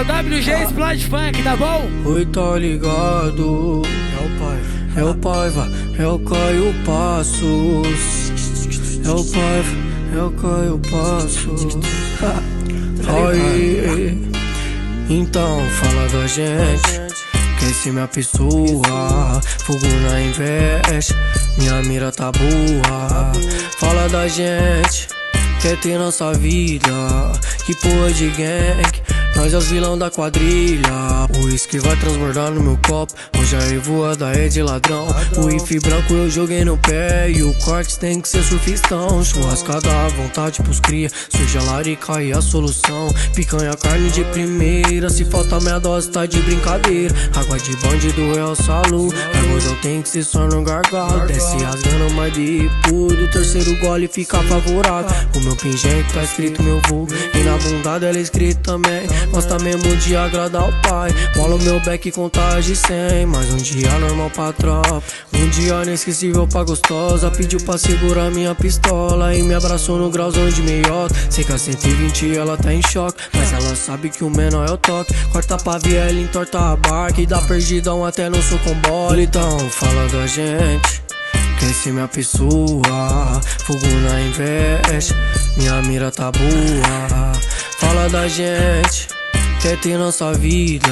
é o WG Explode Funk, tá bom? Oi, tá ligado? É o Paiva, é o Paiva, é o Caio Passos. É o Paiva, é o Caio Passos. Aí, então fala da gente. Quer ser minha pessoa? Fogo na inveja, minha mira tá boa. Fala da gente. Quer ter nossa vida? Que porra de gang? Nós é os vilão da quadrilha. O uísque vai transbordar no meu copo. Hoje a revoada é de ladrão. O if branco eu joguei no pé. E o cortes tem que ser surfistão. Churrascada à vontade pros cria. Surge a larica e a solução. Picanha, carne de primeira. Se falta minha dose, tá de brincadeira. Água de bandido é o salu. É gordão, tem que ser só no gargalo. Desce rasgando mais de tudo. Terceiro gole fica favorável. O meu pingente tá escrito meu vulgo. E na bunda dela é escrito também. Gosta mesmo de agradar o pai. Bola o meu back contagem 100. Mais um dia normal pra tropa. Um dia inesquecível pra gostosa. Pediu pra segurar minha pistola. E me abraçou no grauzão de meiota. Sei que a 120 ela tá em choque. Mas ela sabe que o menor é o toque. Corta pra ela entorta a barca. E dá perdidão até no seu com bola. Então fala da gente. Ser minha pessoa? Fogo na inveja. Minha mira tá boa. Fala da gente. Quer ter nossa vida?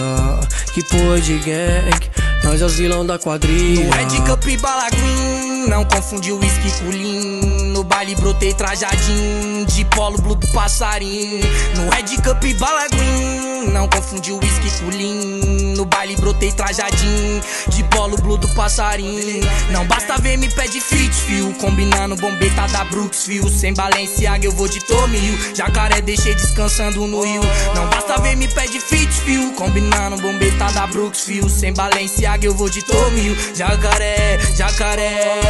Que porra de gang? Nós é os vilão da quadrilha. No Red Cup e bala green, não confunde o whisky com lean. No baile brotei trajadinho, de polo blue do passarinho. No Red Cup e bala green, não confunde o whisky com lean. No baile brotei trajadinho, de polo blue do passarinho. Não basta ver, me pede fit, fio. Combinando bombeta da Brooks, fio. Sem Balenciaga eu vou de Tomil. Jacaré deixei descansando no rio. Não basta ver, me pede fit, fio. Combinando bombeta da Brooks, fio. Sem Balenciaga eu vou de Tomil. Jacaré, jacaré.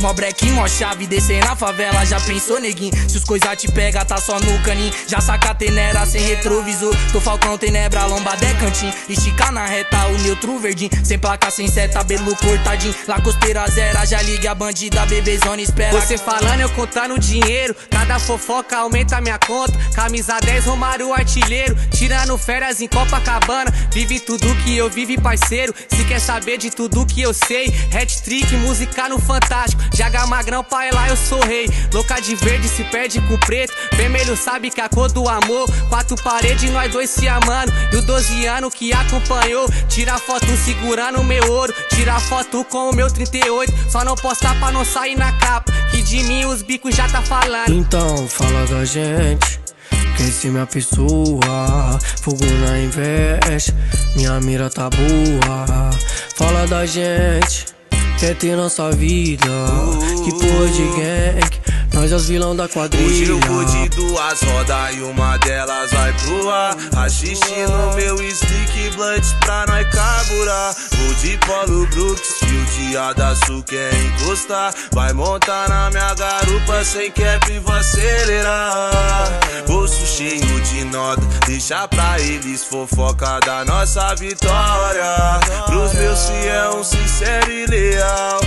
Mó brequinho, mó chave, descer na favela, já pensou, neguinho? Se os coisa te pega, tá só no caninho. Já saca tenera sem retrovisor. Tô falcão, tenebra, lombada é. Estica na reta, o neutro verdinho. Sem placa, sem seta, belo cortadinho. Lá costeira zera, já liga a bandida, bebezona, espera. Você falando, eu contando dinheiro. Cada fofoca aumenta minha conta. Camisa 10, Romário artilheiro. Tirando férias em Copacabana. Vive tudo que eu vive, parceiro. Se quer saber de tudo que eu sei, hat trick, música no Fantástico. Jaga magrão, pai lá eu sou rei. Louca de verde se perde com preto. Vermelho sabe que é a cor do amor. Quatro paredes, nós dois se amando. E o 12 anos que acompanhou. Tira foto segurando meu ouro. Tira foto com o meu 38. Só não postar pra não sair na capa. Que de mim os bicos já tá falando. Então fala da gente. Quer ser minha pessoa? Fogo na inveja. Minha mira tá boa. Fala da gente. Quer ter nossa vida? Que porra de gang? Nós é os vilão da quadrilha. Hoje eu vou de duas rodas e uma delas vai pro ar. Assiste no meu stick blunts pra nós carburar. Vou de Polo Brooks, fio de Adaçu quer encostar. Vai montar na minha garupa sem cap e vou acelerar. Deixa pra eles fofoca da nossa vitória. Pros meus fiel, sincero e leal.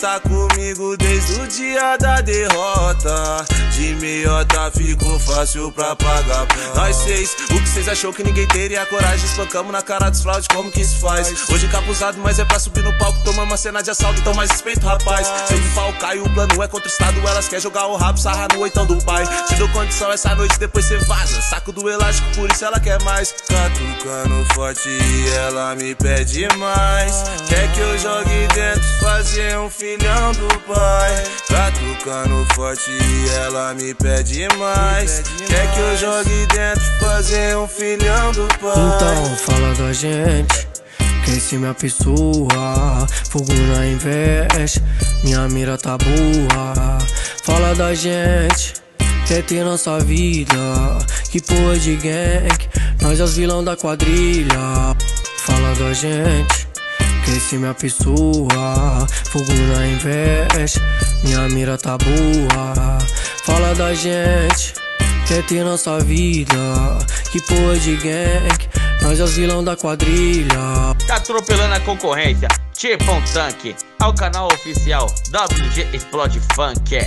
Tá comigo desde o dia da derrota. De meiota ficou fácil pra pagar. Nós seis, o que cês achou que ninguém teria coragem? Espancamos na cara dos fraudes, como que se faz? Hoje capuzado, mas é pra subir no palco. Tomamos uma cena de assalto, então mais respeito, rapaz. Sempre pau cai, o plano é contra o estado. Elas querem jogar o rabo, sarra no oitão do pai. Te dou condição essa noite, depois cê vaza. Saco do elástico, por isso ela quer mais. Catucando forte e ela me pede mais. Quer que eu jogue dentro, fazer um filhão do pai. Catucando forte e ela me pede mais. Quer que eu jogue dentro, fazer um filhão do pai. Então fala da gente. Ser minha pessoa? Fogo na inveja. Minha mira tá boa. Fala da gente. Quer ter nossa vida? Que porra de gang? Nós é os vilão da quadrilha. Fala da gente. Ser minha pessoa? Fogo na inveja. Minha mira tá boa. Fala da gente. Quer ter nossa vida? Que porra de gang? Nós é vilão da quadrilha. Tá atropelando a concorrência. Tipo um tanque. Ao canal oficial WG Explode Funk.